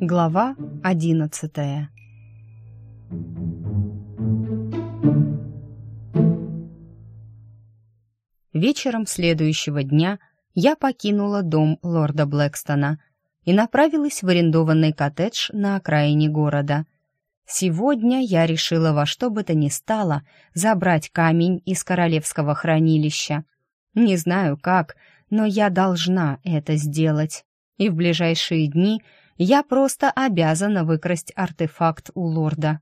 Глава одиннадцатая Вечером следующего дня я покинула дом лорда Блэкстона и направилась в арендованный коттедж на окраине города. Сегодня я решила во что бы то ни стало забрать камень из королевского хранилища. Не знаю как, но я должна это сделать. И в ближайшие дни я просто обязана выкрасть артефакт у лорда.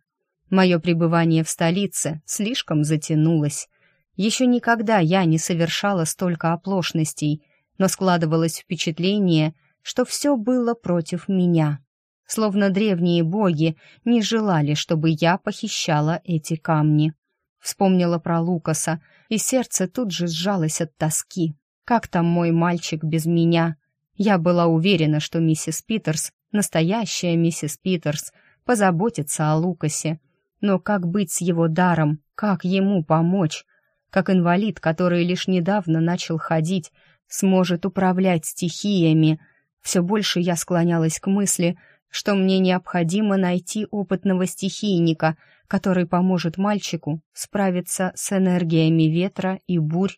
Мое пребывание в столице слишком затянулось. Еще никогда я не совершала столько оплошностей, но складывалось впечатление, что все было против меня. Словно древние боги не желали, чтобы я похищала эти камни. Вспомнила про Лукаса, и сердце тут же сжалось от тоски. Как там мой мальчик без меня? Я была уверена, что миссис Питерс, настоящая миссис Питерс, позаботится о Лукасе. Но как быть с его даром? Как ему помочь? как инвалид, который лишь недавно начал ходить, сможет управлять стихиями. Все больше я склонялась к мысли, что мне необходимо найти опытного стихийника, который поможет мальчику справиться с энергиями ветра и бурь.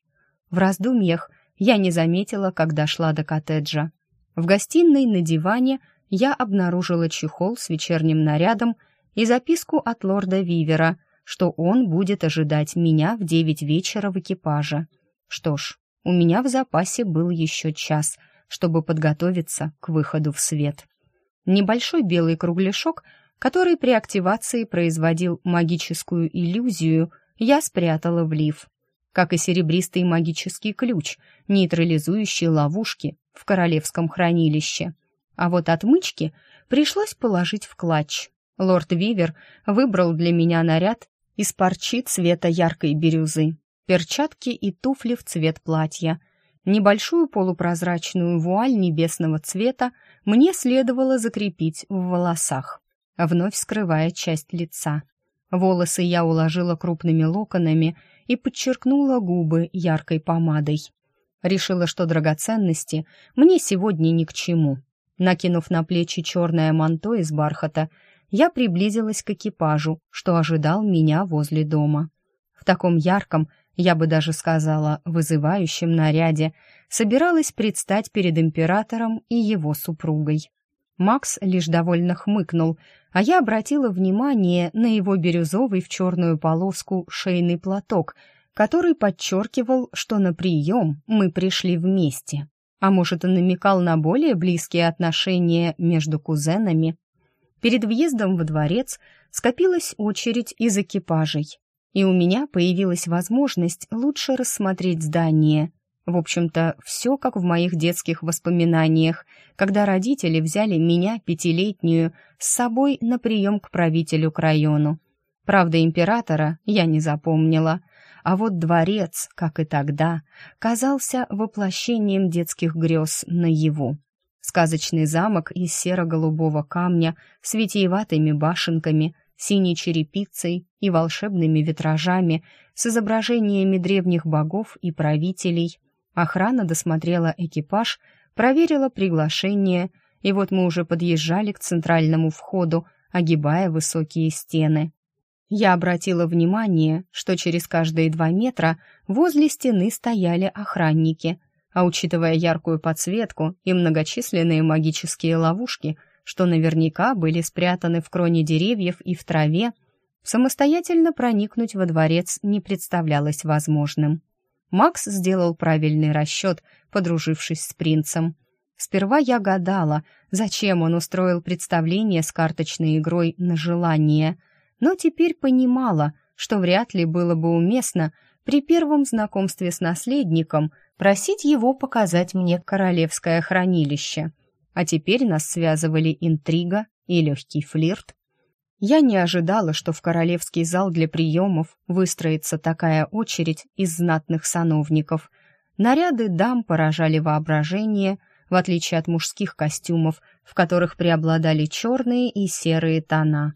В раздумьях я не заметила, когда шла до коттеджа. В гостиной на диване я обнаружила чехол с вечерним нарядом и записку от лорда Вивера — что он будет ожидать меня в девять вечера в экипаже. Что ж, у меня в запасе был еще час, чтобы подготовиться к выходу в свет. Небольшой белый кругляшок, который при активации производил магическую иллюзию, я спрятала в лиф, как и серебристый магический ключ, нейтрализующий ловушки в королевском хранилище. А вот отмычки пришлось положить в клатч. Лорд Вивер выбрал для меня наряд из парчи цвета яркой бирюзы, перчатки и туфли в цвет платья. Небольшую полупрозрачную вуаль небесного цвета мне следовало закрепить в волосах, вновь скрывая часть лица. Волосы я уложила крупными локонами и подчеркнула губы яркой помадой. Решила, что драгоценности мне сегодня ни к чему. Накинув на плечи черное манто из бархата, я приблизилась к экипажу, что ожидал меня возле дома. В таком ярком, я бы даже сказала, вызывающем наряде, собиралась предстать перед императором и его супругой. Макс лишь довольно хмыкнул, а я обратила внимание на его бирюзовый в черную полоску шейный платок, который подчеркивал, что на прием мы пришли вместе. А может, и намекал на более близкие отношения между кузенами Перед въездом во дворец скопилась очередь из экипажей, и у меня появилась возможность лучше рассмотреть здание. В общем-то, все как в моих детских воспоминаниях, когда родители взяли меня, пятилетнюю, с собой на прием к правителю к району. Правда, императора я не запомнила, а вот дворец, как и тогда, казался воплощением детских грез наяву. Сказочный замок из серо-голубого камня с витиеватыми башенками, синей черепицей и волшебными витражами с изображениями древних богов и правителей. Охрана досмотрела экипаж, проверила приглашение, и вот мы уже подъезжали к центральному входу, огибая высокие стены. Я обратила внимание, что через каждые два метра возле стены стояли охранники — а учитывая яркую подсветку и многочисленные магические ловушки, что наверняка были спрятаны в кроне деревьев и в траве, самостоятельно проникнуть во дворец не представлялось возможным. Макс сделал правильный расчет, подружившись с принцем. Сперва я гадала, зачем он устроил представление с карточной игрой на желание, но теперь понимала, что вряд ли было бы уместно при первом знакомстве с наследником просить его показать мне королевское хранилище. А теперь нас связывали интрига и легкий флирт. Я не ожидала, что в королевский зал для приемов выстроится такая очередь из знатных сановников. Наряды дам поражали воображение, в отличие от мужских костюмов, в которых преобладали черные и серые тона.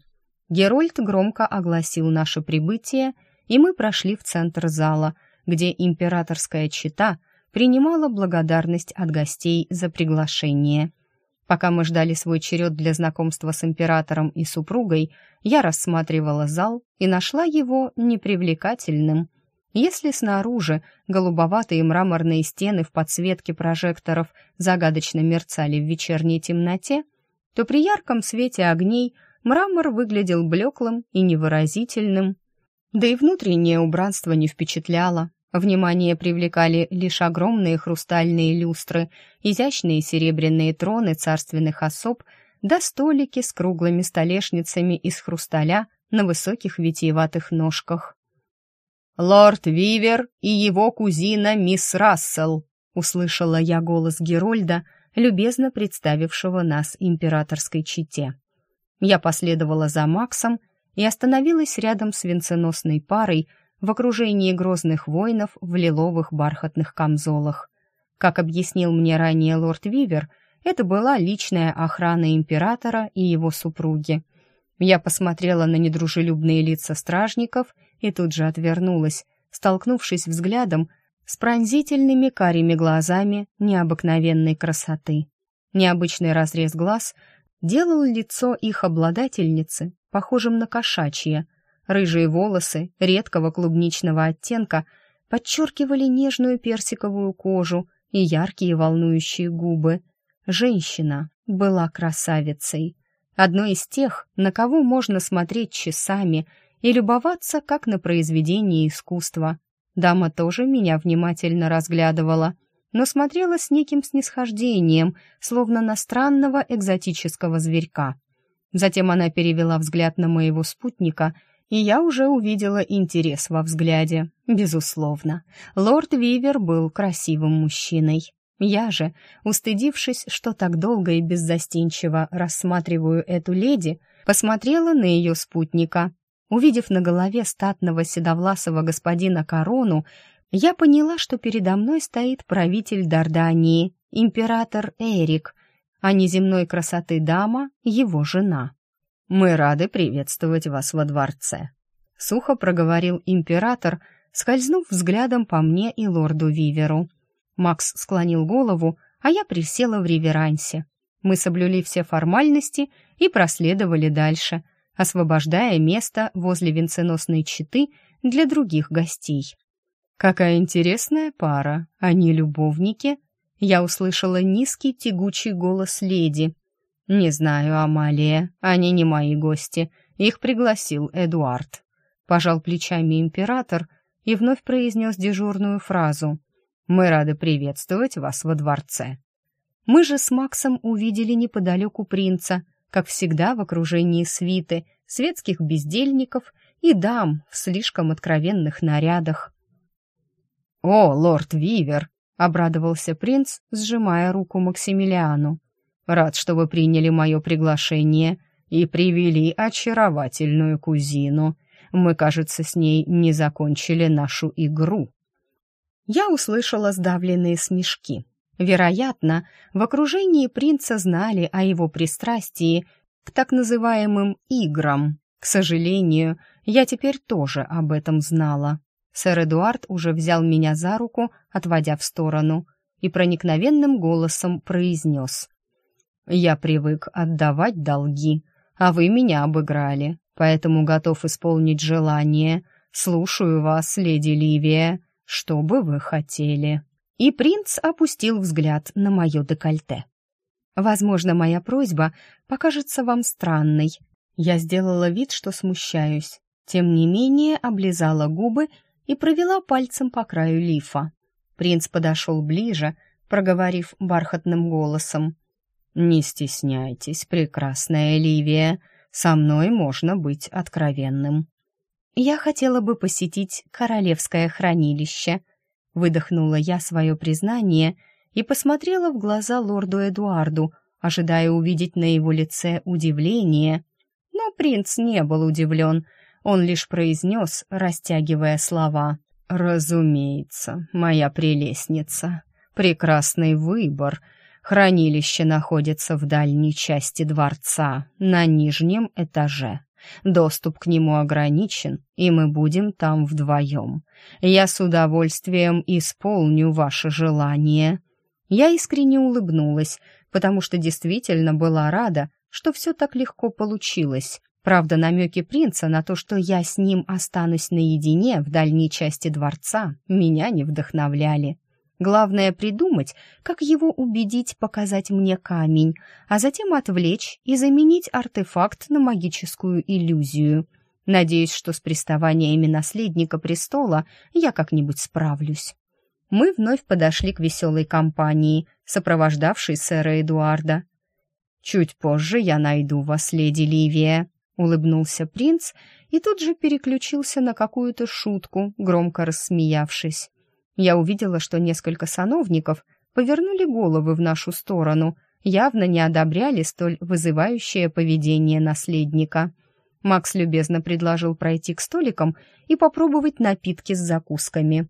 Герольд громко огласил наше прибытие, и мы прошли в центр зала, где императорская чита принимала благодарность от гостей за приглашение. Пока мы ждали свой черед для знакомства с императором и супругой, я рассматривала зал и нашла его непривлекательным. Если снаружи голубоватые мраморные стены в подсветке прожекторов загадочно мерцали в вечерней темноте, то при ярком свете огней мрамор выглядел блеклым и невыразительным. Да и внутреннее убранство не впечатляло. Внимание привлекали лишь огромные хрустальные люстры, изящные серебряные троны царственных особ да столики с круглыми столешницами из хрусталя на высоких витиеватых ножках. «Лорд Вивер и его кузина мисс Рассел», — услышала я голос Герольда, любезно представившего нас императорской чете. Я последовала за Максом и остановилась рядом с венценосной парой в окружении грозных воинов в лиловых бархатных камзолах. Как объяснил мне ранее лорд Вивер, это была личная охрана императора и его супруги. Я посмотрела на недружелюбные лица стражников и тут же отвернулась, столкнувшись взглядом с пронзительными карими глазами необыкновенной красоты. Необычный разрез глаз делал лицо их обладательницы похожим на кошачье. Рыжие волосы редкого клубничного оттенка подчеркивали нежную персиковую кожу и яркие волнующие губы. Женщина была красавицей. Одной из тех, на кого можно смотреть часами и любоваться, как на произведение искусства. Дама тоже меня внимательно разглядывала, но смотрела с неким снисхождением, словно на странного экзотического зверька. Затем она перевела взгляд на моего спутника, и я уже увидела интерес во взгляде. Безусловно, лорд Вивер был красивым мужчиной. Я же, устыдившись, что так долго и беззастенчиво рассматриваю эту леди, посмотрела на ее спутника. Увидев на голове статного седовласого господина корону, я поняла, что передо мной стоит правитель Дардании, император Эрик, а неземной красоты дама — его жена. «Мы рады приветствовать вас во дворце», — сухо проговорил император, скользнув взглядом по мне и лорду Виверу. Макс склонил голову, а я присела в реверансе. Мы соблюли все формальности и проследовали дальше, освобождая место возле венценосной четы для других гостей. «Какая интересная пара, они любовники?» Я услышала низкий тягучий голос леди. «Не знаю, Амалия, они не мои гости. Их пригласил Эдуард». Пожал плечами император и вновь произнес дежурную фразу. «Мы рады приветствовать вас во дворце». Мы же с Максом увидели неподалеку принца, как всегда в окружении свиты, светских бездельников и дам в слишком откровенных нарядах. «О, лорд Вивер!» — обрадовался принц, сжимая руку Максимилиану. «Рад, что вы приняли мое приглашение и привели очаровательную кузину. Мы, кажется, с ней не закончили нашу игру». Я услышала сдавленные смешки. Вероятно, в окружении принца знали о его пристрастии к так называемым «играм». К сожалению, я теперь тоже об этом знала. Сэр Эдуард уже взял меня за руку, отводя в сторону, и проникновенным голосом произнес. «Я привык отдавать долги, а вы меня обыграли, поэтому готов исполнить желание. Слушаю вас, леди Ливия, что бы вы хотели». И принц опустил взгляд на мое декольте. «Возможно, моя просьба покажется вам странной. Я сделала вид, что смущаюсь. Тем не менее, облизала губы и провела пальцем по краю лифа. Принц подошел ближе, проговорив бархатным голосом. «Не стесняйтесь, прекрасная Ливия, со мной можно быть откровенным». «Я хотела бы посетить королевское хранилище», — выдохнула я свое признание и посмотрела в глаза лорду Эдуарду, ожидая увидеть на его лице удивление. Но принц не был удивлен — он лишь произнес, растягивая слова. «Разумеется, моя прелестница. Прекрасный выбор. Хранилище находится в дальней части дворца, на нижнем этаже. Доступ к нему ограничен, и мы будем там вдвоем. Я с удовольствием исполню ваше желание». Я искренне улыбнулась, потому что действительно была рада, что все так легко получилось. Правда, намеки принца на то, что я с ним останусь наедине в дальней части дворца, меня не вдохновляли. Главное придумать, как его убедить показать мне камень, а затем отвлечь и заменить артефакт на магическую иллюзию. Надеюсь, что с приставаниями наследника престола я как-нибудь справлюсь. Мы вновь подошли к веселой компании, сопровождавшей сэра Эдуарда. «Чуть позже я найду вас, леди Ливия», — улыбнулся принц и тут же переключился на какую-то шутку, громко рассмеявшись. Я увидела, что несколько сановников повернули головы в нашу сторону, явно не одобряли столь вызывающее поведение наследника. Макс любезно предложил пройти к столикам и попробовать напитки с закусками.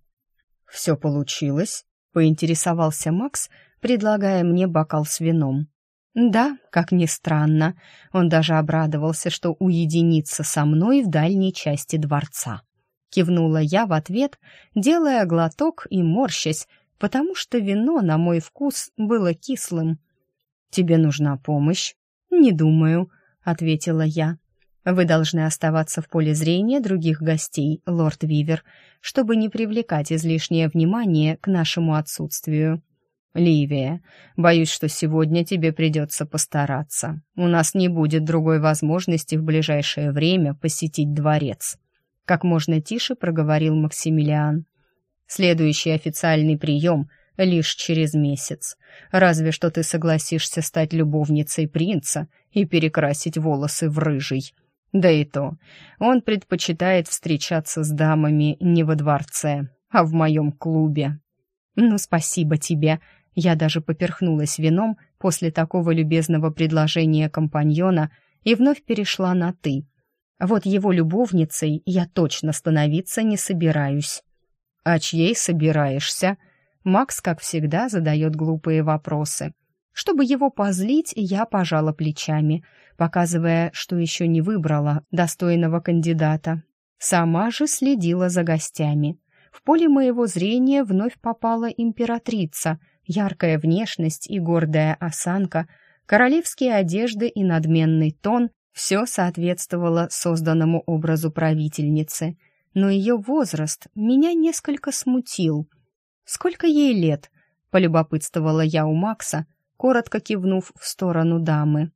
«Все получилось?» — поинтересовался Макс, предлагая мне бокал с вином. Да, как ни странно, он даже обрадовался, что уединится со мной в дальней части дворца. Кивнула я в ответ, делая глоток и морщась, потому что вино, на мой вкус, было кислым. «Тебе нужна помощь?» «Не думаю», — ответила я. «Вы должны оставаться в поле зрения других гостей, лорд Вивер, чтобы не привлекать излишнее внимание к нашему отсутствию». «Ливия, боюсь, что сегодня тебе придется постараться. У нас не будет другой возможности в ближайшее время посетить дворец» как можно тише проговорил Максимилиан. Следующий официальный прием лишь через месяц. Разве что ты согласишься стать любовницей принца и перекрасить волосы в рыжий. Да и то, он предпочитает встречаться с дамами не во дворце, а в моем клубе. Ну, спасибо тебе. Я даже поперхнулась вином после такого любезного предложения компаньона и вновь перешла на «ты», вот его любовницей я точно становиться не собираюсь. А чьей собираешься? Макс, как всегда, задает глупые вопросы. Чтобы его позлить, я пожала плечами, показывая, что еще не выбрала достойного кандидата. Сама же следила за гостями. В поле моего зрения вновь попала императрица, яркая внешность и гордая осанка, королевские одежды и надменный тон все соответствовало созданному образу правительницы, но ее возраст меня несколько смутил. «Сколько ей лет?» — полюбопытствовала я у Макса, коротко кивнув в сторону дамы.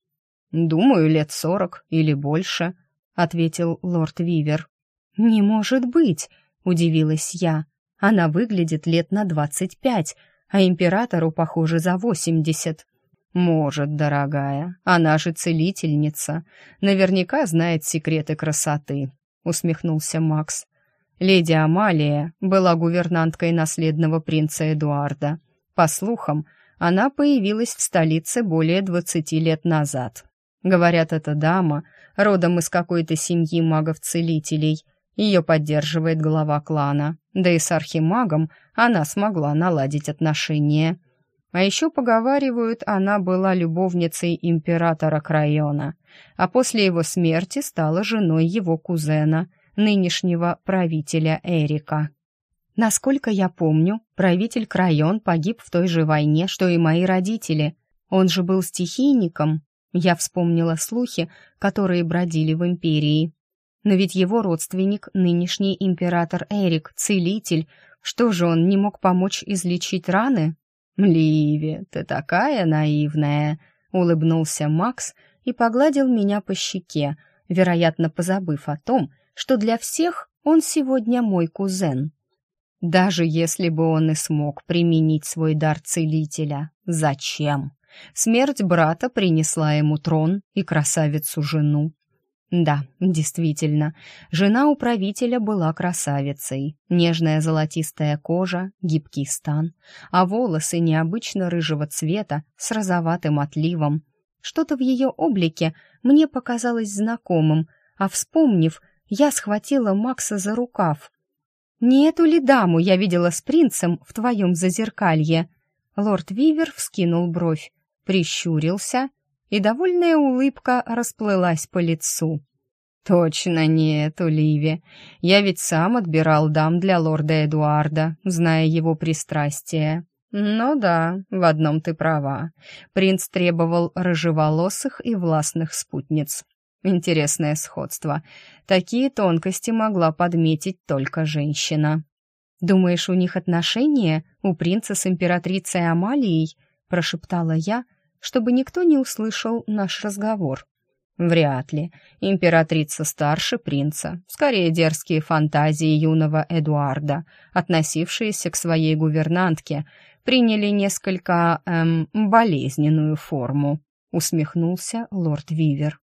«Думаю, лет сорок или больше», — ответил лорд Вивер. «Не может быть!» — удивилась я. «Она выглядит лет на двадцать пять, а императору, похоже, за восемьдесят. «Может, дорогая, она же целительница. Наверняка знает секреты красоты», — усмехнулся Макс. Леди Амалия была гувернанткой наследного принца Эдуарда. По слухам, она появилась в столице более двадцати лет назад. Говорят, эта дама родом из какой-то семьи магов-целителей. Ее поддерживает глава клана. Да и с архимагом она смогла наладить отношения. А еще поговаривают, она была любовницей императора Крайона, а после его смерти стала женой его кузена, нынешнего правителя Эрика. Насколько я помню, правитель Крайон погиб в той же войне, что и мои родители. Он же был стихийником. Я вспомнила слухи, которые бродили в империи. Но ведь его родственник, нынешний император Эрик, целитель, что же он не мог помочь излечить раны? «Ливи, ты такая наивная!» — улыбнулся Макс и погладил меня по щеке, вероятно, позабыв о том, что для всех он сегодня мой кузен. Даже если бы он и смог применить свой дар целителя, зачем? Смерть брата принесла ему трон и красавицу-жену. Да, действительно, жена управителя была красавицей. Нежная золотистая кожа, гибкий стан, а волосы необычно рыжего цвета с розоватым отливом. Что-то в ее облике мне показалось знакомым, а вспомнив, я схватила Макса за рукав. «Не эту ли даму я видела с принцем в твоем зазеркалье?» Лорд Вивер вскинул бровь, прищурился и довольная улыбка расплылась по лицу. Точно нет, Оливия. Я ведь сам отбирал дам для лорда Эдуарда, зная его пристрастие. Ну да, в одном ты права. Принц требовал рыжеволосых и властных спутниц. Интересное сходство. Такие тонкости могла подметить только женщина. «Думаешь, у них отношения у принца с императрицей Амалией?» — прошептала я, чтобы никто не услышал наш разговор. Вряд ли. Императрица старше принца. Скорее, дерзкие фантазии юного Эдуарда, относившиеся к своей гувернантке, приняли несколько, эм, болезненную форму. Усмехнулся лорд Вивер.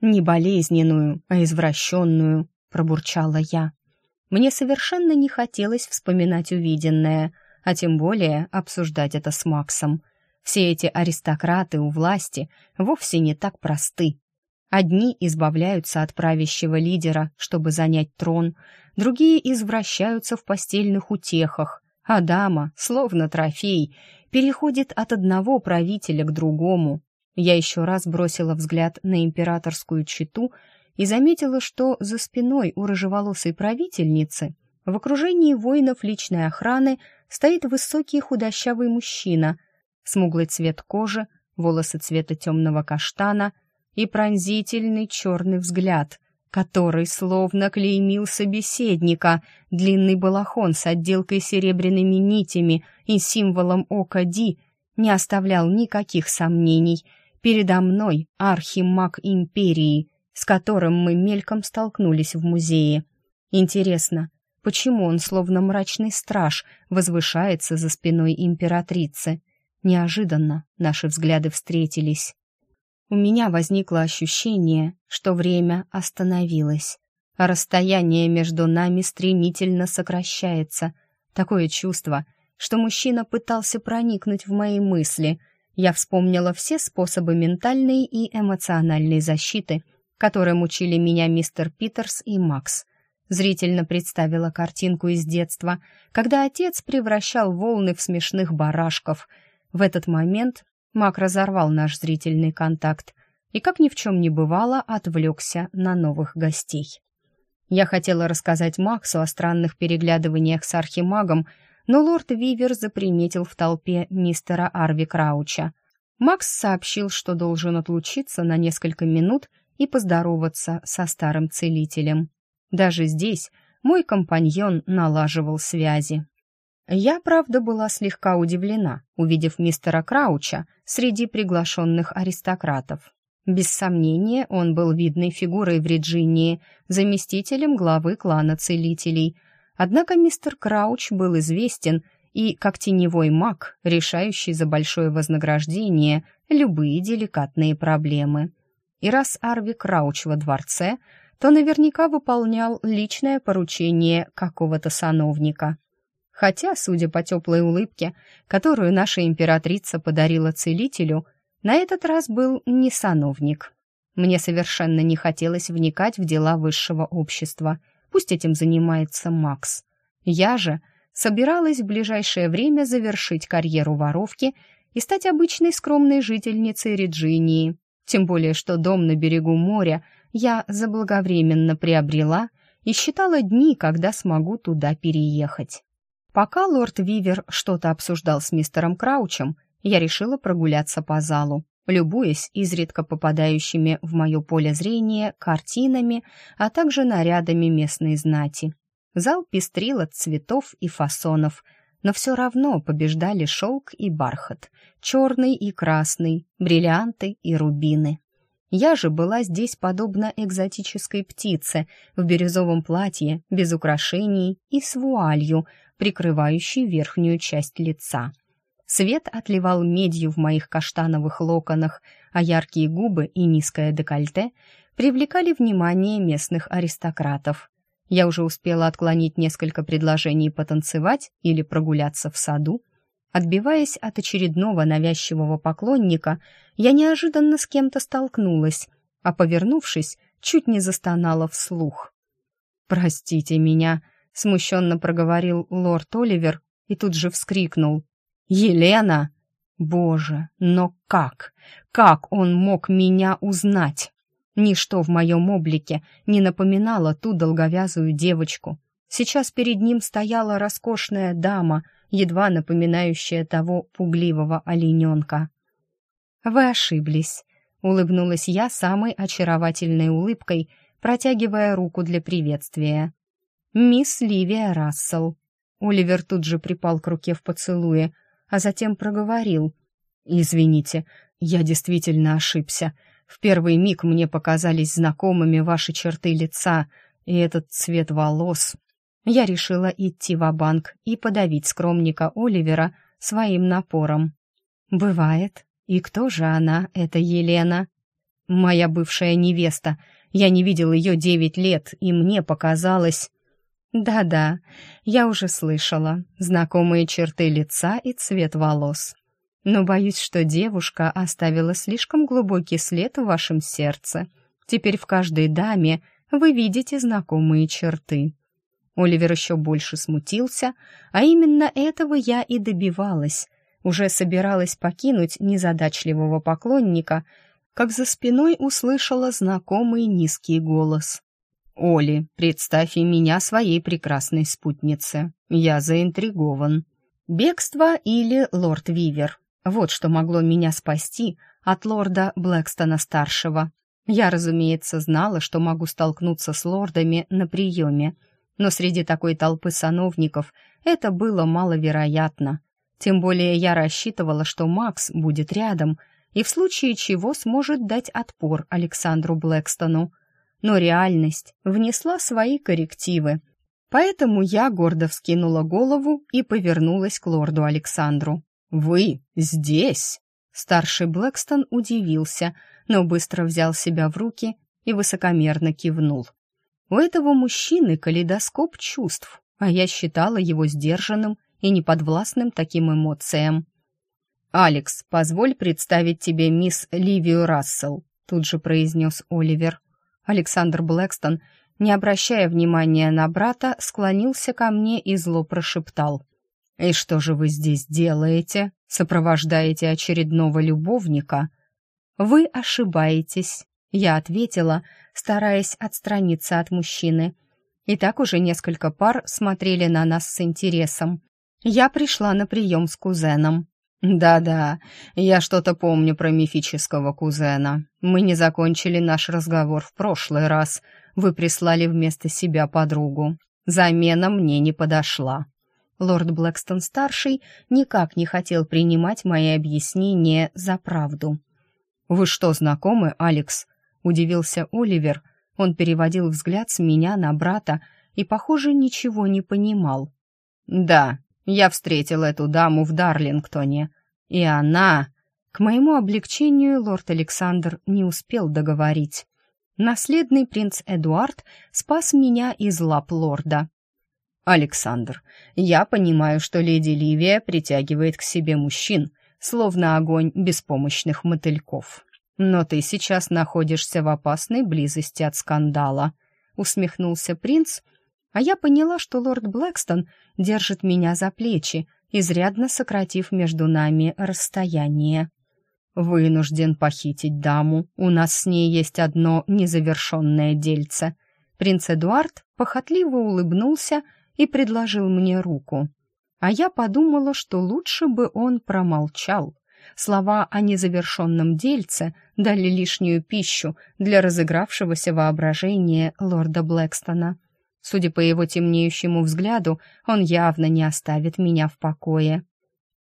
«Не болезненную, а извращенную», — пробурчала я. Мне совершенно не хотелось вспоминать увиденное, а тем более обсуждать это с Максом. Все эти аристократы у власти вовсе не так просты. Одни избавляются от правящего лидера, чтобы занять трон, другие извращаются в постельных утехах, а дама, словно трофей, переходит от одного правителя к другому. Я еще раз бросила взгляд на императорскую чету и заметила, что за спиной у рыжеволосой правительницы в окружении воинов личной охраны стоит высокий худощавый мужчина, смуглый цвет кожи, волосы цвета темного каштана — и пронзительный черный взгляд, который словно клеймил собеседника, длинный балахон с отделкой серебряными нитями и символом ока Ди не оставлял никаких сомнений. Передо мной архимаг империи, с которым мы мельком столкнулись в музее. Интересно, почему он, словно мрачный страж, возвышается за спиной императрицы? Неожиданно наши взгляды встретились. У меня возникло ощущение, что время остановилось, а расстояние между нами стремительно сокращается. Такое чувство, что мужчина пытался проникнуть в мои мысли. Я вспомнила все способы ментальной и эмоциональной защиты, которым учили меня мистер Питерс и Макс. Зрительно представила картинку из детства, когда отец превращал волны в смешных барашков. В этот момент Мак разорвал наш зрительный контакт и, как ни в чем не бывало, отвлекся на новых гостей. Я хотела рассказать Максу о странных переглядываниях с архимагом, но лорд Вивер заприметил в толпе мистера Арви Крауча. Макс сообщил, что должен отлучиться на несколько минут и поздороваться со старым целителем. Даже здесь мой компаньон налаживал связи. Я, правда, была слегка удивлена, увидев мистера Крауча среди приглашенных аристократов. Без сомнения, он был видной фигурой в Вирджинии, заместителем главы клана целителей. Однако мистер Крауч был известен и как теневой маг, решающий за большое вознаграждение любые деликатные проблемы. И раз Арви Крауч во дворце, то наверняка выполнял личное поручение какого-то сановника. Хотя, судя по теплой улыбке, которую наша императрица подарила целителю, на этот раз был не сановник. Мне совершенно не хотелось вникать в дела высшего общества. Пусть этим занимается Макс. Я же собиралась в ближайшее время завершить карьеру воровки и стать обычной скромной жительницей Реджинии. Тем более, что дом на берегу моря я заблаговременно приобрела и считала дни, когда смогу туда переехать. Пока лорд Вивер что-то обсуждал с мистером Краучем, я решила прогуляться по залу, любуясь изредка попадающими в мое поле зрения картинами, а также нарядами местной знати. Зал пестрил от цветов и фасонов, но все равно побеждали шелк и бархат, черный и красный, бриллианты и рубины. Я же была здесь подобно экзотической птице в бирюзовом платье, без украшений и с вуалью, прикрывающей верхнюю часть лица. Свет отливал медью в моих каштановых локонах, а яркие губы и низкое декольте привлекали внимание местных аристократов. Я уже успела отклонить несколько предложений потанцевать или прогуляться в саду, Отбиваясь от очередного навязчивого поклонника, я неожиданно с кем-то столкнулась, а, повернувшись, чуть не застонала вслух. «Простите меня», — смущенно проговорил лорд Оливер и тут же вскрикнул. «Елена!» «Боже, но как? Как он мог меня узнать?» Ничто в моем облике не напоминало ту долговязую девочку. Сейчас перед ним стояла роскошная дама, едва напоминающая того пугливого олененка. «Вы ошиблись», — улыбнулась я самой очаровательной улыбкой, протягивая руку для приветствия. «Мисс Ливия Рассел». Оливер тут же припал к руке в поцелуе, а затем проговорил. «Извините, я действительно ошибся. В первый миг мне показались знакомыми ваши черты лица и этот цвет волос. Я решила идти в банк и подавить скромника Оливера своим напором. Бывает. И кто же она, эта Елена? Моя бывшая невеста. Я не видел ее девять лет, и мне показалось... Да-да, я уже слышала. Знакомые черты лица и цвет волос но боюсь, что девушка оставила слишком глубокий след в вашем сердце. Теперь в каждой даме вы видите знакомые черты». Оливер еще больше смутился, а именно этого я и добивалась. Уже собиралась покинуть незадачливого поклонника, как за спиной услышала знакомый низкий голос. «Оли, представь и меня своей прекрасной спутнице. Я заинтригован». «Бегство или лорд Вивер?» Вот что могло меня спасти от лорда Блэкстона-старшего. Я, разумеется, знала, что могу столкнуться с лордами на приеме, но среди такой толпы сановников это было маловероятно. Тем более я рассчитывала, что Макс будет рядом и в случае чего сможет дать отпор Александру Блэкстону. Но реальность внесла свои коррективы, поэтому я гордо вскинула голову и повернулась к лорду Александру. «Вы здесь?» Старший Блэкстон удивился, но быстро взял себя в руки и высокомерно кивнул. У этого мужчины калейдоскоп чувств, а я считала его сдержанным и неподвластным таким эмоциям. «Алекс, позволь представить тебе мисс Ливию Рассел», тут же произнес Оливер. Александр Блэкстон, не обращая внимания на брата, склонился ко мне и зло прошептал. «И что же вы здесь делаете? Сопровождаете очередного любовника?» «Вы ошибаетесь», — я ответила, стараясь отстраниться от мужчины. И так уже несколько пар смотрели на нас с интересом. Я пришла на прием с кузеном. «Да-да, я что-то помню про мифического кузена. Мы не закончили наш разговор в прошлый раз. Вы прислали вместо себя подругу. Замена мне не подошла». Лорд Блэкстон-старший никак не хотел принимать мои объяснения за правду. «Вы что, знакомы, Алекс?» — удивился Оливер. Он переводил взгляд с меня на брата и, похоже, ничего не понимал. «Да, я встретил эту даму в Дарлингтоне. И она...» К моему облегчению лорд Александр не успел договорить. Наследный принц Эдуард спас меня из лап лорда. «Александр, я понимаю, что леди Ливия притягивает к себе мужчин, словно огонь беспомощных мотыльков. Но ты сейчас находишься в опасной близости от скандала», — усмехнулся принц, а я поняла, что лорд Блэкстон держит меня за плечи, изрядно сократив между нами расстояние. «Вынужден похитить даму, у нас с ней есть одно незавершенное дельце». Принц Эдуард похотливо улыбнулся и предложил мне руку. А я подумала, что лучше бы он промолчал. Слова о незавершенном дельце дали лишнюю пищу для разыгравшегося воображения лорда Блэкстона. Судя по его темнеющему взгляду, он явно не оставит меня в покое.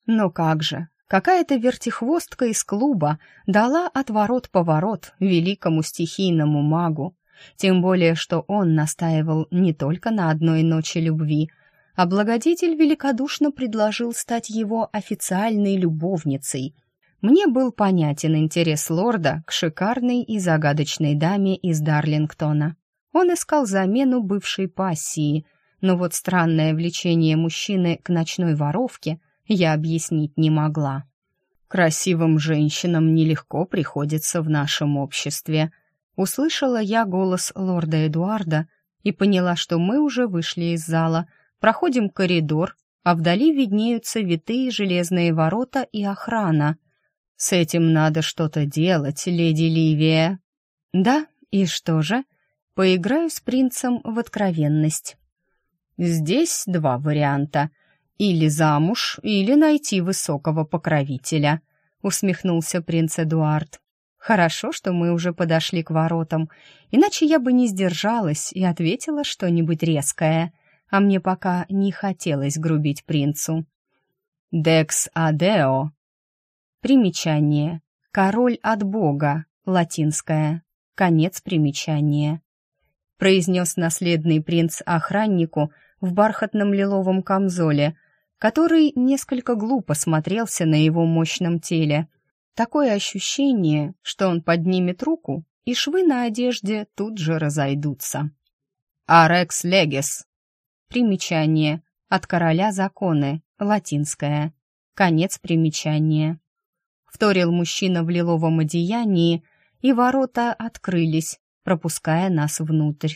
Но как же, какая-то вертихвостка из клуба дала отворот-поворот великому стихийному магу, тем более, что он настаивал не только на одной ночи любви, а благодетель великодушно предложил стать его официальной любовницей. Мне был понятен интерес лорда к шикарной и загадочной даме из Дарлингтона. Он искал замену бывшей пассии, но вот странное влечение мужчины к ночной воровке я объяснить не могла. Красивым женщинам нелегко приходится в нашем обществе, Услышала я голос лорда Эдуарда и поняла, что мы уже вышли из зала, проходим коридор, а вдали виднеются витые железные ворота и охрана. «С этим надо что-то делать, леди Ливия». «Да, И что же? Поиграю с принцем в откровенность. Здесь два варианта. Или замуж, или найти высокого покровителя, усмехнулся принц Эдуард. Хорошо, что мы уже подошли к воротам, иначе я бы не сдержалась и ответила что-нибудь резкое, а мне пока не хотелось грубить принцу. «Декс адео». Примечание. «Король от бога», латинское. Конец примечания. Произнес наследный принц охраннику в бархатном лиловом камзоле, который несколько глупо смотрелся на его мощном теле. Такое ощущение, что он поднимет руку, и швы на одежде тут же разойдутся. «Арекс легис». Примечание. От короля законы. Латинское. Конец примечания. Вторил мужчина в лиловом одеянии, и ворота открылись, пропуская нас внутрь.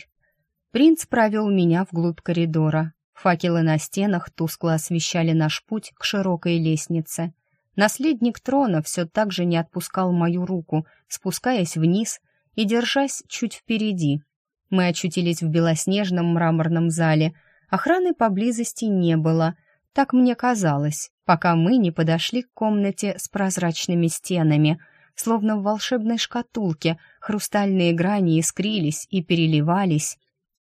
Принц провел меня вглубь коридора. Факелы на стенах тускло освещали наш путь к широкой лестнице. Наследник трона все так же не отпускал мою руку, спускаясь вниз и держась чуть впереди. Мы очутились в белоснежном мраморном зале. Охраны поблизости не было, так мне казалось, пока мы не подошли к комнате с прозрачными стенами. Словно в волшебной шкатулке хрустальные грани искрились и переливались,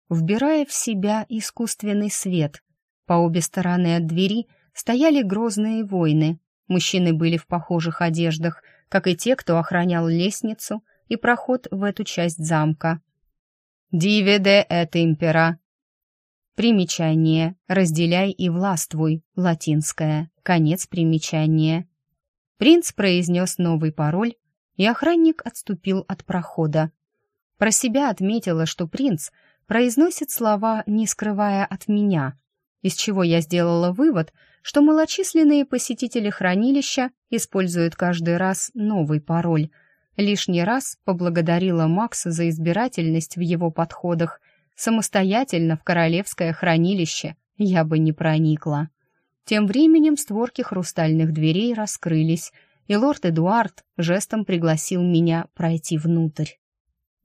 вбирая в себя искусственный свет. По обе стороны от двери стояли грозные воины. Мужчины были в похожих одеждах, как и те, кто охранял лестницу и проход в эту часть замка. «Дивиде эт импера», Примечание. Разделяй и властвуй. Латинское. Конец примечания. Принц произнес новый пароль, и охранник отступил от прохода. Про себя отметила, что принц произносит слова, не скрывая от меня, из чего я сделала вывод, что малочисленные посетители хранилища используют каждый раз новый пароль. Лишний раз поблагодарила Макса за избирательность в его подходах – Самостоятельно в королевское хранилище я бы не проникла. Тем временем створки хрустальных дверей раскрылись, и лорд Эдуард жестом пригласил меня пройти внутрь.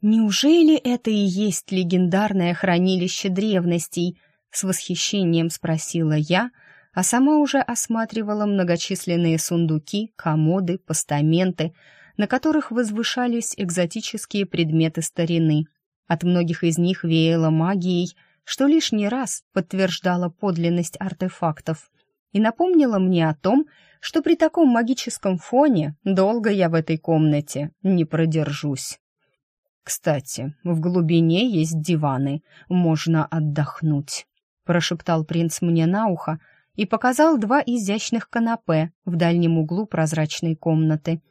«Неужели это и есть легендарное хранилище древностей?» — с восхищением спросила я, а сама уже осматривала многочисленные сундуки, комоды, постаменты, на которых возвышались экзотические предметы старины — от многих из них веяло магией, что лишний раз подтверждало подлинность артефактов и напомнило мне о том, что при таком магическом фоне долго я в этой комнате не продержусь. «Кстати, в глубине есть диваны, можно отдохнуть», — прошептал принц мне на ухо и показал два изящных канапе в дальнем углу прозрачной комнаты.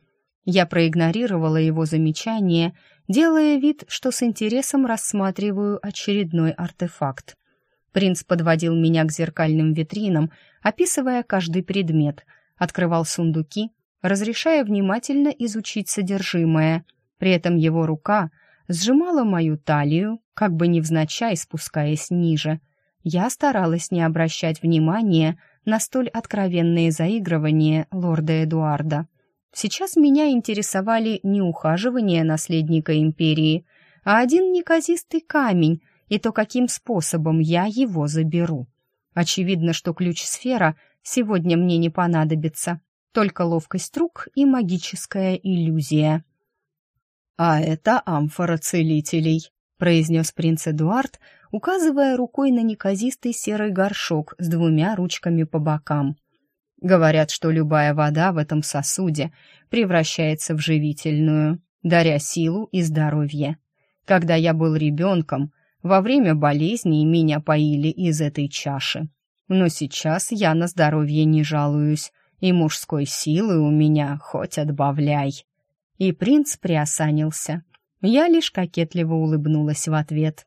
Я проигнорировала его замечание делая вид, что с интересом рассматриваю очередной артефакт. Принц подводил меня к зеркальным витринам, описывая каждый предмет, открывал сундуки, разрешая внимательно изучить содержимое. При этом его рука сжимала мою талию, как бы невзначай спускаясь ниже. Я старалась не обращать внимания на столь откровенные заигрывания лорда Эдуарда. Сейчас меня интересовали не ухаживания наследника империи, а один неказистый камень и то, каким способом я его заберу. Очевидно, что ключ-сфера сегодня мне не понадобится, только ловкость рук и магическая иллюзия. «А это амфора целителей», — произнес принц Эдуард, указывая рукой на неказистый серый горшок с двумя ручками по бокам — Говорят, что любая вода в этом сосуде превращается в живительную, даря силу и здоровье. Когда я был ребенком, во время болезней меня поили из этой чаши. Но сейчас я на здоровье не жалуюсь, и мужской силы у меня хоть отбавляй. И принц приосанился. Я лишь кокетливо улыбнулась в ответ.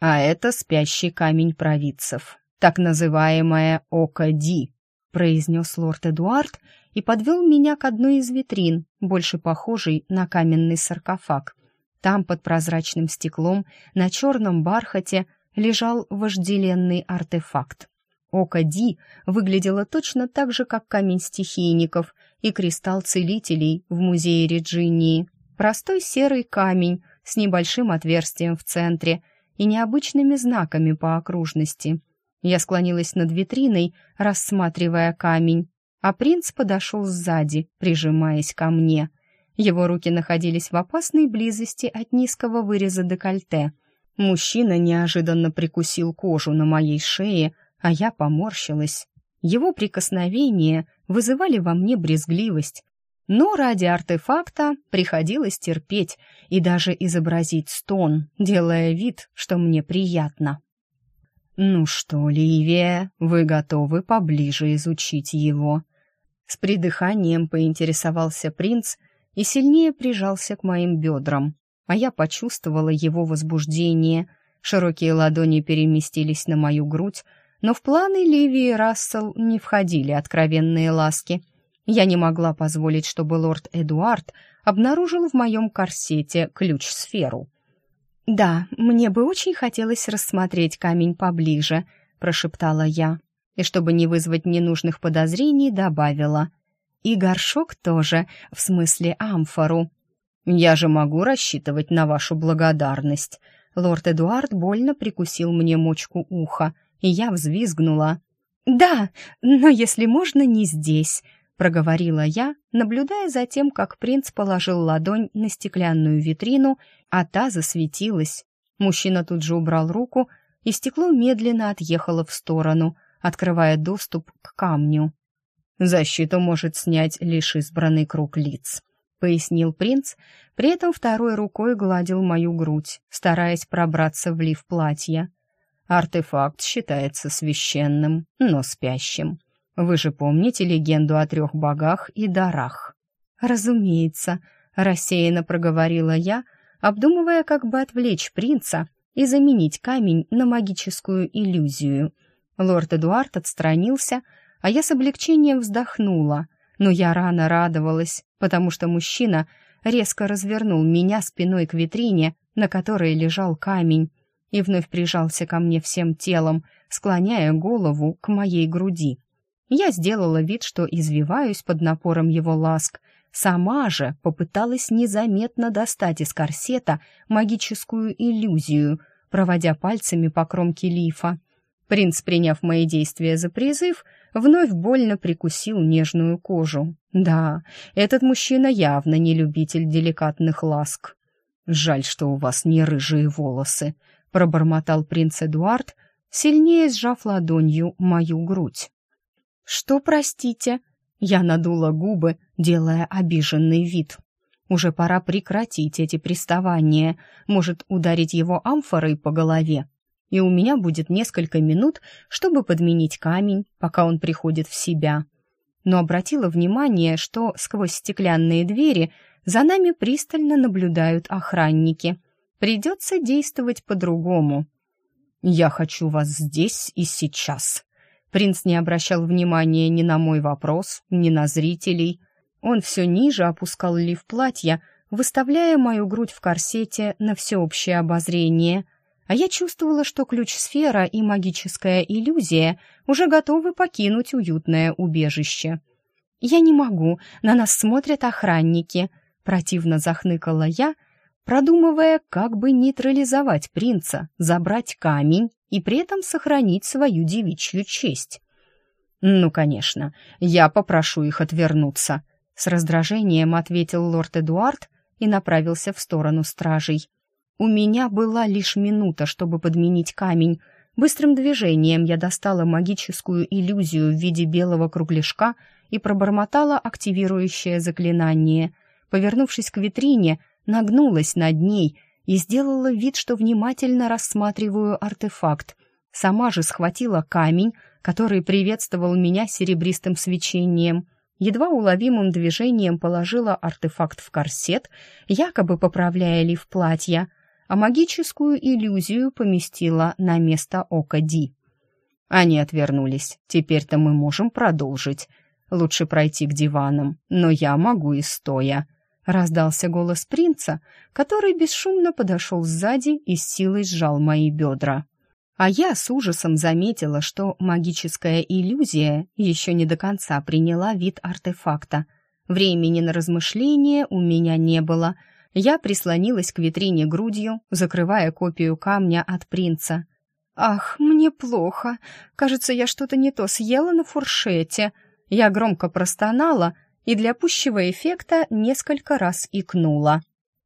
А это спящий камень провидцев, так называемое Око Ди, произнес лорд Эдуард и подвел меня к одной из витрин, больше похожей на каменный саркофаг. Там под прозрачным стеклом на черном бархате лежал вожделенный артефакт. Око Ди выглядело точно так же, как камень стихийников и кристалл целителей в музее Реджинии. Простой серый камень с небольшим отверстием в центре и необычными знаками по окружности. Я склонилась над витриной, рассматривая камень, а принц подошел сзади, прижимаясь ко мне. Его руки находились в опасной близости от низкого выреза декольте. Мужчина неожиданно прикусил кожу на моей шее, а я поморщилась. Его прикосновения вызывали во мне брезгливость, но ради артефакта приходилось терпеть и даже изобразить стон, делая вид, что мне приятно. «Ну что, Ливия, вы готовы поближе изучить его?» С придыханием поинтересовался принц и сильнее прижался к моим бедрам, а я почувствовала его возбуждение. Широкие ладони переместились на мою грудь, но в планы Ливии и Рассел не входили откровенные ласки — я не могла позволить, чтобы лорд Эдуард обнаружил в моем корсете ключ-сферу. «Да, мне бы очень хотелось рассмотреть камень поближе», — прошептала я, и, чтобы не вызвать ненужных подозрений, добавила. «И горшок тоже, в смысле амфору». «Я же могу рассчитывать на вашу благодарность». Лорд Эдуард больно прикусил мне мочку уха, и я взвизгнула. «Да, но если можно, не здесь», — проговорила я, наблюдая за тем, как принц положил ладонь на стеклянную витрину, а та засветилась. Мужчина тут же убрал руку, и стекло медленно отъехало в сторону, открывая доступ к камню. «Защиту может снять лишь избранный круг лиц», — пояснил принц, при этом второй рукой гладил мою грудь, стараясь пробраться в лиф платья. «Артефакт считается священным, но спящим. Вы же помните легенду о трех богах и дарах?» «Разумеется», — рассеянно проговорила я, обдумывая, как бы отвлечь принца и заменить камень на магическую иллюзию. Лорд Эдуард отстранился, а я с облегчением вздохнула, но я рано радовалась, потому что мужчина резко развернул меня спиной к витрине, на которой лежал камень, и вновь прижался ко мне всем телом, склоняя голову к моей груди. Я сделала вид, что извиваюсь под напором его ласк. Сама же попыталась незаметно достать из корсета магическую иллюзию, проводя пальцами по кромке лифа. Принц, приняв мои действия за призыв, вновь больно прикусил нежную кожу. Да, этот мужчина явно не любитель деликатных ласк. «Жаль, что у вас не рыжие волосы», — пробормотал принц Эдуард, сильнее сжав ладонью мою грудь. «Что, простите?» Я надула губы, делая обиженный вид. Уже пора прекратить эти приставания, может ударить его амфорой по голове. И у меня будет несколько минут, чтобы подменить камень, пока он приходит в себя. Но обратила внимание, что сквозь стеклянные двери за нами пристально наблюдают охранники. Придется действовать по-другому. «Я хочу вас здесь и сейчас», Принц не обращал внимания ни на мой вопрос, ни на зрителей. Он все ниже опускал лиф платья, выставляя мою грудь в корсете на всеобщее обозрение. А я чувствовала, что ключ-сфера и магическая иллюзия уже готовы покинуть уютное убежище. «Я не могу, на нас смотрят охранники», — противно захныкала я, продумывая, как бы нейтрализовать принца, забрать камень и при этом сохранить свою девичью честь. «Ну, конечно, я попрошу их отвернуться», — с раздражением ответил лорд Эдуард и направился в сторону стражей. «У меня была лишь минута, чтобы подменить камень. Быстрым движением я достала магическую иллюзию в виде белого кругляшка и пробормотала активирующее заклинание. Повернувшись к витрине, нагнулась над ней и сделала вид, что внимательно рассматриваю артефакт. Сама же схватила камень, который приветствовал меня серебристым свечением. Едва уловимым движением положила артефакт в корсет, якобы поправляя лиф платья, а магическую иллюзию поместила на место ока Ди. Они отвернулись. Теперь-то мы можем продолжить. Лучше пройти к диванам, но я могу и стоя. Раздался голос принца, который бесшумно подошел сзади и с силой сжал мои бедра. А я с ужасом заметила, что магическая иллюзия еще не до конца приняла вид артефакта. Времени на размышления у меня не было. Я прислонилась к витрине грудью, закрывая копию камня от принца. «Ах, мне плохо. Кажется, я что-то не то съела на фуршете». Я громко простонала и для пущего эффекта несколько раз икнула.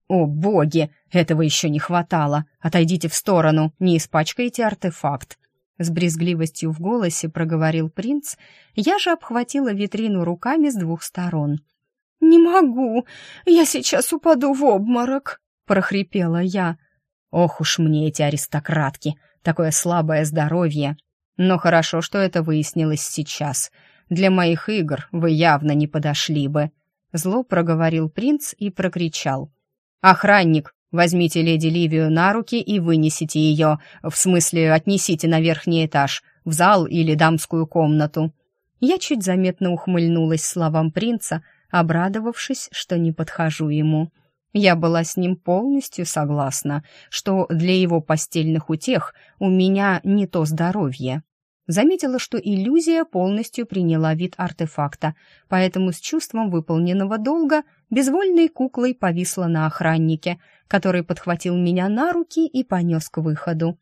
«О, боги! Этого еще не хватало! Отойдите в сторону, не испачкайте артефакт!» С брезгливостью в голосе проговорил принц, я же обхватила витрину руками с двух сторон. «Не могу! Я сейчас упаду в обморок!» — прохрипела я. «Ох уж мне эти аристократки! Такое слабое здоровье! Но хорошо, что это выяснилось сейчас. Для моих игр вы явно не подошли бы!» Зло проговорил принц и прокричал. «Охранник, возьмите леди Ливию на руки и вынесите ее, в смысле отнесите на верхний этаж, в зал или дамскую комнату». Я чуть заметно ухмыльнулась словам принца, обрадовавшись, что не подхожу ему. Я была с ним полностью согласна, что для его постельных утех у меня не то здоровье. Заметила, что иллюзия полностью приняла вид артефакта, поэтому с чувством выполненного долга безвольной куклой повисла на охраннике, который подхватил меня на руки и понес к выходу.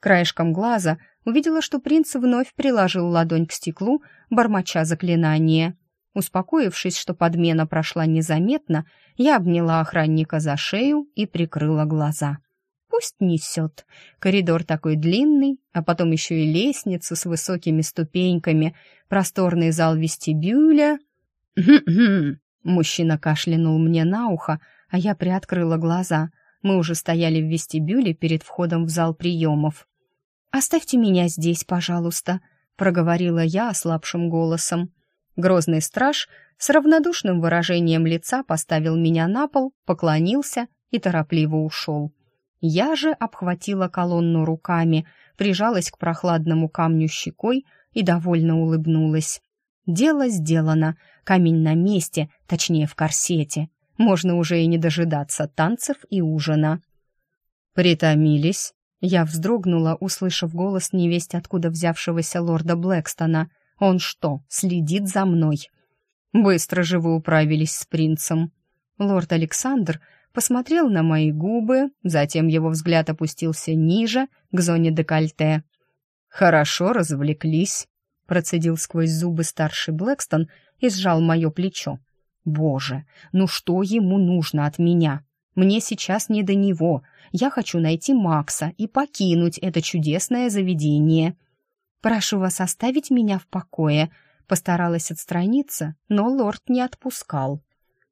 Краешком глаза увидела, что принц вновь приложил ладонь к стеклу, бормоча заклинание. Успокоившись, что подмена прошла незаметно, я обняла охранника за шею и прикрыла глаза. Пусть несет. Коридор такой длинный, а потом еще и лестница с высокими ступеньками, просторный зал вестибюля. Мужчина кашлянул мне на ухо, а я приоткрыла глаза. Мы уже стояли в вестибюле перед входом в зал приемов. «Оставьте меня здесь, пожалуйста», — проговорила я ослабшим голосом. Грозный страж с равнодушным выражением лица поставил меня на пол, поклонился и торопливо ушел. Я же обхватила колонну руками, прижалась к прохладному камню щекой и довольно улыбнулась. Дело сделано, камень на месте, точнее в корсете. Можно уже и не дожидаться танцев и ужина. «Притомились?» Я вздрогнула, услышав голос невесть откуда взявшегося лорда Блэкстона. «Он что, следит за мной?» «Быстро же вы управились с принцем». Лорд Александр посмотрел на мои губы, затем его взгляд опустился ниже, к зоне декольте. «Хорошо развлеклись», — процедил сквозь зубы старший Блэкстон и сжал мое плечо. «Боже, ну что ему нужно от меня? Мне сейчас не до него. Я хочу найти Макса и покинуть это чудесное заведение. Прошу вас оставить меня в покое», — постаралась отстраниться, но лорд не отпускал.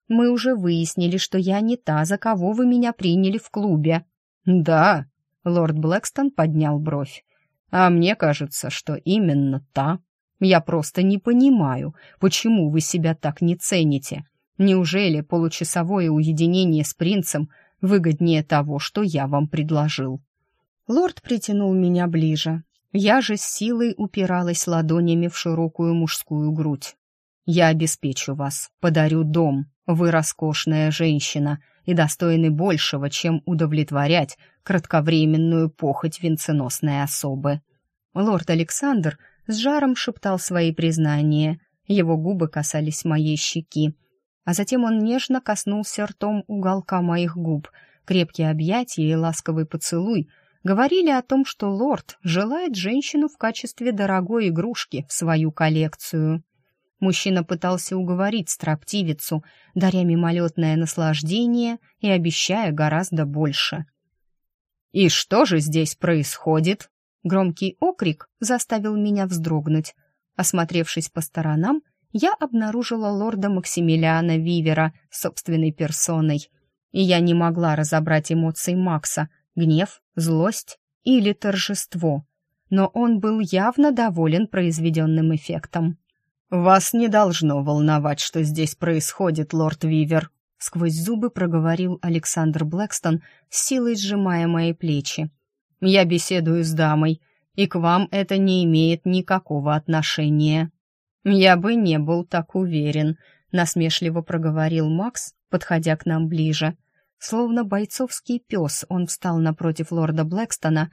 Мы уже выяснили, что я не та, за кого вы меня приняли в клубе». «Да», — лорд Блэкстон поднял бровь. «А мне кажется, что именно та. Я просто не понимаю, почему вы себя так не цените. Неужели получасовое уединение с принцем выгоднее того, что я вам предложил?» Лорд притянул меня ближе. Я же с силой упиралась ладонями в широкую мужскую грудь. «Я обеспечу вас, подарю дом, вы роскошная женщина и достойны большего, чем удовлетворять кратковременную похоть венценосной особы. Лорд Александр с жаром шептал свои признания. Его губы касались моей щеки, а затем он нежно коснулся ртом уголка моих губ. Крепкие объятия и ласковый поцелуй говорили о том, что лорд желает женщину в качестве дорогой игрушки в свою коллекцию. Мужчина пытался уговорить строптивицу, даря мимолетное наслаждение и обещая гораздо больше. «И что же здесь происходит?» Громкий окрик заставил меня вздрогнуть. Осмотревшись по сторонам, я обнаружила лорда Максимилиана Вивера собственной персоной, и я не могла разобрать эмоций Макса — гнев, злость или торжество. Но он был явно доволен произведенным эффектом. «Вас не должно волновать, что здесь происходит, лорд Вивер», сквозь зубы проговорил Александр Блэкстон, силой сжимая мои плечи. «Я беседую с дамой, и к вам это не имеет никакого отношения». «Я бы не был так уверен», — насмешливо проговорил Макс, подходя к нам ближе. Словно бойцовский пес, он встал напротив лорда Блэкстона,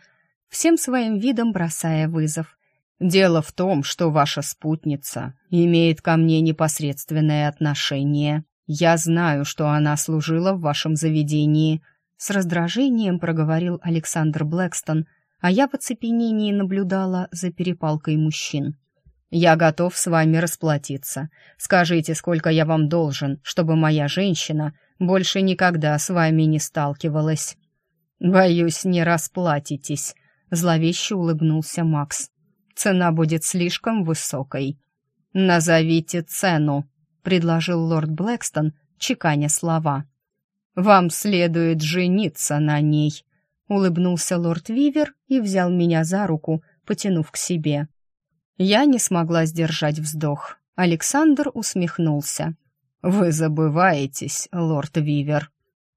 всем своим видом бросая вызов. Дело в том, что ваша спутница имеет ко мне непосредственное отношение. «Я знаю, что она служила в вашем заведении», — с раздражением проговорил Александр Блэкстон, а я в оцепенении наблюдала за перепалкой мужчин. «Я готов с вами расплатиться. Скажите, сколько я вам должен, чтобы моя женщина больше никогда с вами не сталкивалась». «Боюсь, не расплатитесь», — зловеще улыбнулся Макс. «Цена будет слишком высокой». «Назовите цену», — предложил лорд Блэкстон, чеканя слова. «Вам следует жениться на ней», — улыбнулся лорд Вивер и взял меня за руку, потянув к себе. Я не смогла сдержать вздох. Александр усмехнулся. «Вы забываетесь, лорд Вивер».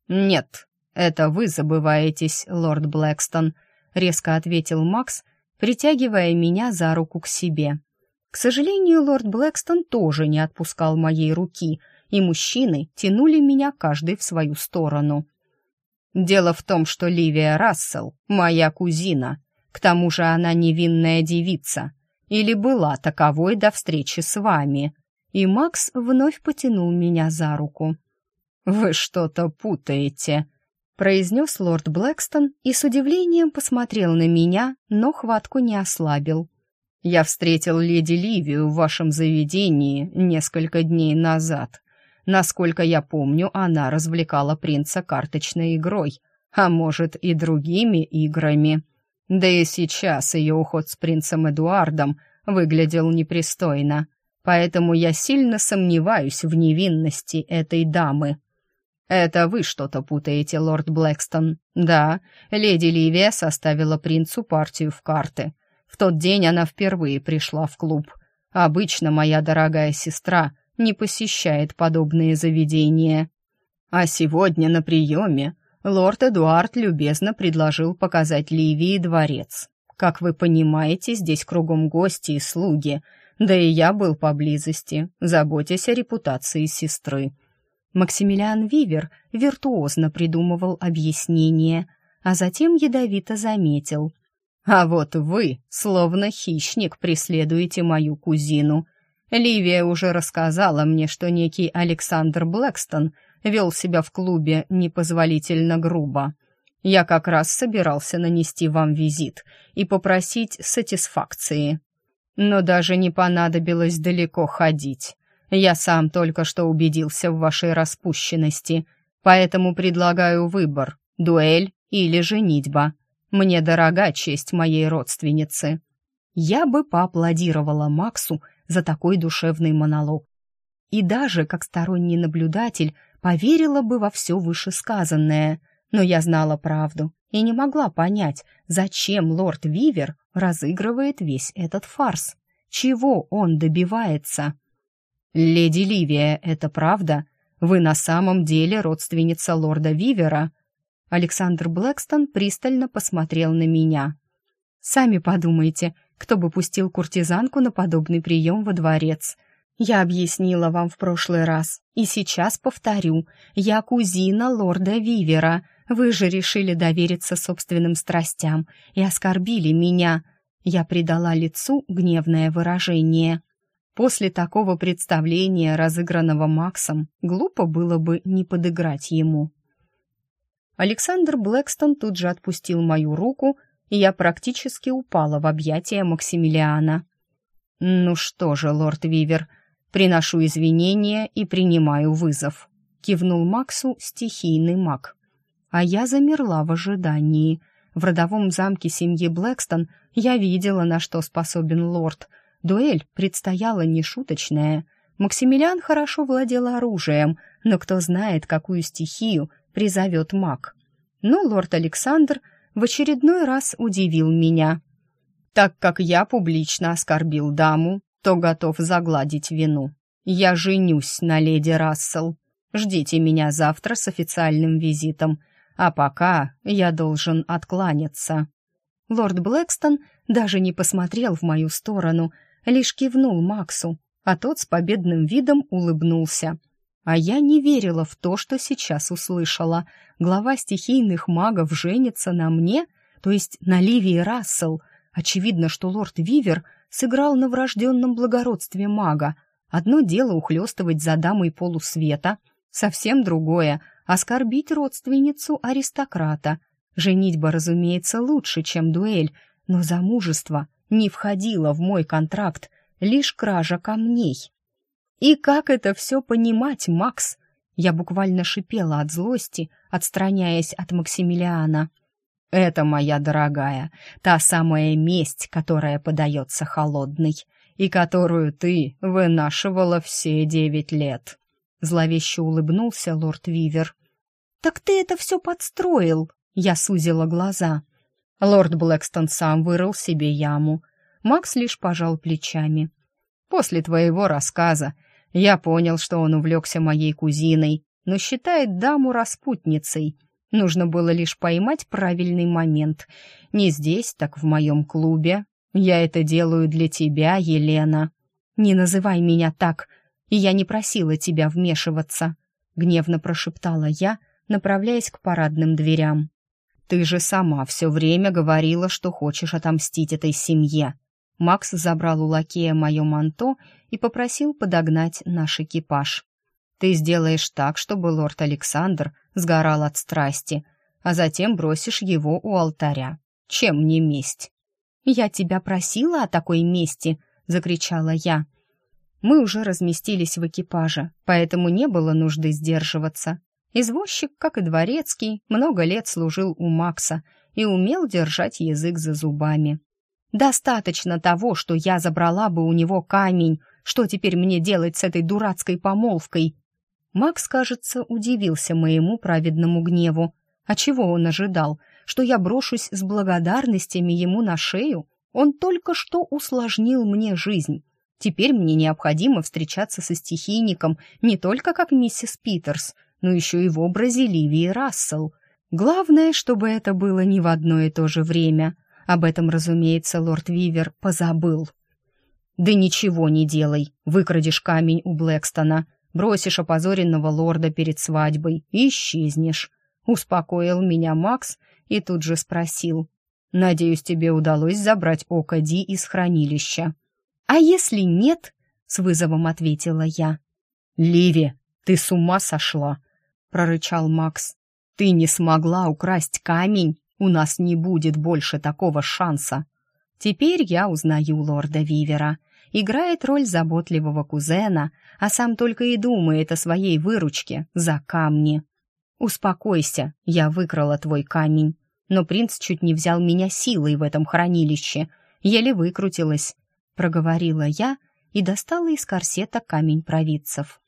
«Нет, это вы забываетесь, лорд Блэкстон», — резко ответил Макс, притягивая меня за руку к себе. К сожалению, лорд Блэкстон тоже не отпускал моей руки — и мужчины тянули меня каждый в свою сторону. Дело в том, что Ливия Рассел — моя кузина, к тому же она невинная девица, или была таковой до встречи с вами. И Макс вновь потянул меня за руку. «Вы что-то путаете», — произнес лорд Блэкстон и с удивлением посмотрел на меня, но хватку не ослабил. «Я встретил леди Ливию в вашем заведении несколько дней назад. Насколько я помню, она развлекала принца карточной игрой, а может и другими играми. Да и сейчас ее уход с принцем Эдуардом выглядел непристойно, поэтому я сильно сомневаюсь в невинности этой дамы. «Это вы что-то путаете, лорд Блэкстон. Да, леди Ливия составила принцу партию в карты. В тот день она впервые пришла в клуб. Обычно моя дорогая сестра не посещает подобные заведения. А сегодня на приеме лорд Эдуард любезно предложил показать Ливии дворец. Как вы понимаете, здесь кругом гости и слуги, да и я был поблизости, заботясь о репутации сестры. Максимилиан Вивер виртуозно придумывал объяснение, а затем ядовито заметил. «А вот вы, словно хищник, преследуете мою кузину. Ливия уже рассказала мне, что некий Александр Блэкстон вел себя в клубе непозволительно грубо. Я как раз собирался нанести вам визит и попросить сатисфакции. Но даже не понадобилось далеко ходить. Я сам только что убедился в вашей распущенности, поэтому предлагаю выбор — дуэль или женитьба. Мне дорога честь моей родственницы. Я бы поаплодировала Максу, за такой душевный монолог. И даже, как сторонний наблюдатель, поверила бы во все вышесказанное, но я знала правду и не могла понять, зачем лорд Вивер разыгрывает весь этот фарс. Чего он добивается? «Леди Ливия, это правда? Вы на самом деле родственница лорда Вивера?» Александр Блэкстон пристально посмотрел на меня. «Сами подумайте, кто бы пустил куртизанку на подобный прием во дворец. Я объяснила вам в прошлый раз, и сейчас повторю. Я кузина лорда Вивера. Вы же решили довериться собственным страстям и оскорбили меня. Я придала лицу гневное выражение. После такого представления, разыгранного Максом, глупо было бы не подыграть ему. Александр Блэкстон тут же отпустил мою руку и я практически упала в объятия Максимилиана. «Ну что же, лорд Вивер, приношу извинения и принимаю вызов», — кивнул Максу стихийный маг. А я замерла в ожидании. В родовом замке семьи Блэкстон я видела, на что способен лорд. Дуэль предстояла нешуточная. Максимилиан хорошо владел оружием, но кто знает, какую стихию призовет маг. Но лорд Александр — в очередной раз удивил меня. Так как я публично оскорбил даму, то готов загладить вину. Я женюсь на леди Рассел. Ждите меня завтра с официальным визитом, а пока я должен откланяться». Лорд Блэкстон даже не посмотрел в мою сторону, лишь кивнул Максу, а тот с победным видом улыбнулся. А я не верила в то, что сейчас услышала. Глава стихийных магов женится на мне, то есть на Ливии Рассел. Очевидно, что лорд Вивер сыграл на врожденном благородстве мага. Одно дело ухлёстывать за дамой полусвета, Совсем другое — оскорбить родственницу аристократа. Женитьба, разумеется, лучше, чем дуэль, но замужество не входило в мой контракт, лишь кража камней. И как это все понимать, Макс? Я буквально шипела от злости, отстраняясь от Максимилиана. «Это, моя дорогая, та самая месть, которая подается холодной, и которую ты вынашивала все девять лет». Зловеще улыбнулся лорд Вивер. «Так ты это все подстроил!» Я сузила глаза. Лорд Блэкстон сам вырыл себе яму. Макс лишь пожал плечами. «После твоего рассказа я понял, что он увлекся моей кузиной, но считает даму распутницей. Нужно было лишь поймать правильный момент. Не здесь, так в моем клубе. Я это делаю для тебя, Елена. Не называй меня так, и я не просила тебя вмешиваться», — гневно прошептала я, направляясь к парадным дверям. «Ты же сама все время говорила, что хочешь отомстить этой семье». Макс забрал у лакея мое манто и попросил подогнать наш экипаж. «Ты сделаешь так, чтобы лорд Александр сгорал от страсти, а затем бросишь его у алтаря. Чем не месть?» «Я тебя просила о такой мести!» — закричала я. Мы уже разместились в экипаже, поэтому не было нужды сдерживаться. Извозчик, как и дворецкий, много лет служил у Макса и умел держать язык за зубами. «Достаточно того, что я забрала бы у него камень. Что теперь мне делать с этой дурацкой помолвкой?» Макс, кажется, удивился моему праведному гневу. А чего он ожидал? Что я брошусь с благодарностями ему на шею? Он только что усложнил мне жизнь. Теперь мне необходимо встречаться со стихийником не только как миссис Питерс, но еще и в образе Ливии Рассел. Главное, чтобы это было не в одно и то же время. Об этом, разумеется, лорд Вивер позабыл. «Да ничего не делай, выкрадешь камень у Блэкстона, бросишь опозоренного лорда перед свадьбой и исчезнешь», — успокоил меня Макс и тут же спросил. «Надеюсь, тебе удалось забрать Ока Ди из хранилища». «А если нет?» — с вызовом ответила я. «Ливи, ты с ума сошла!» — прорычал Макс. «Ты не смогла украсть камень? У нас не будет больше такого шанса!» Теперь я узнаю лорда Вивера. Играет роль заботливого кузена, а сам только и думает о своей выручке за камни. «Успокойся, я выкрала твой камень. Но принц чуть не взял меня силой в этом хранилище. Еле выкрутилась проговорила я и достала из корсета камень провидцев.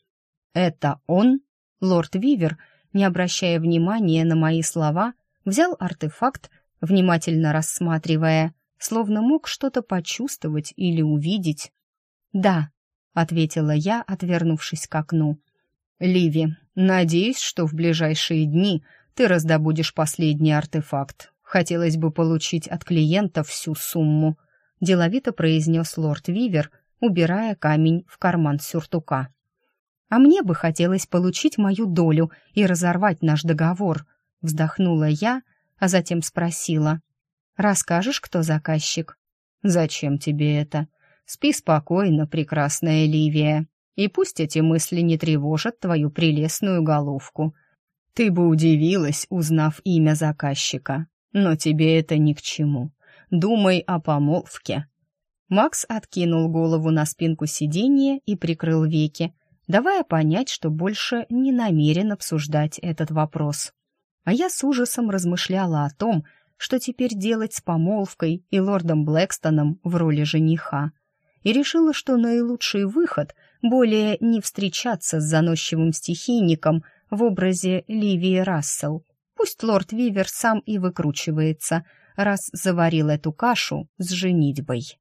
«Это он?» Лорд Вивер, не обращая внимания на мои слова, взял артефакт, внимательно рассматривая, словно мог что-то почувствовать или увидеть. «Да», — ответила я, отвернувшись к окну. «Ливи, надеюсь, что в ближайшие дни ты раздобудешь последний артефакт. Хотелось бы получить от клиента всю сумму», деловито произнес лорд Вивер, убирая камень в карман сюртука. «А мне бы хотелось получить мою долю и разорвать наш договор», вздохнула я, а затем спросила. «Расскажешь, кто заказчик?» «Зачем тебе это? Спи спокойно, прекрасная Ливия, и пусть эти мысли не тревожат твою прелестную головку. Ты бы удивилась, узнав имя заказчика, но тебе это ни к чему думай о помолвке». Макс откинул голову на спинку сиденья и прикрыл веки, давая понять, что больше не намерен обсуждать этот вопрос. А я с ужасом размышляла о том, что теперь делать с помолвкой и лордом Блэкстоном в роли жениха, и решила, что наилучший выход — более не встречаться с заносчивым стихийником в образе Ливии Рассел. Пусть лорд Вивер сам и выкручивается — раз заварил эту кашу с женитьбой.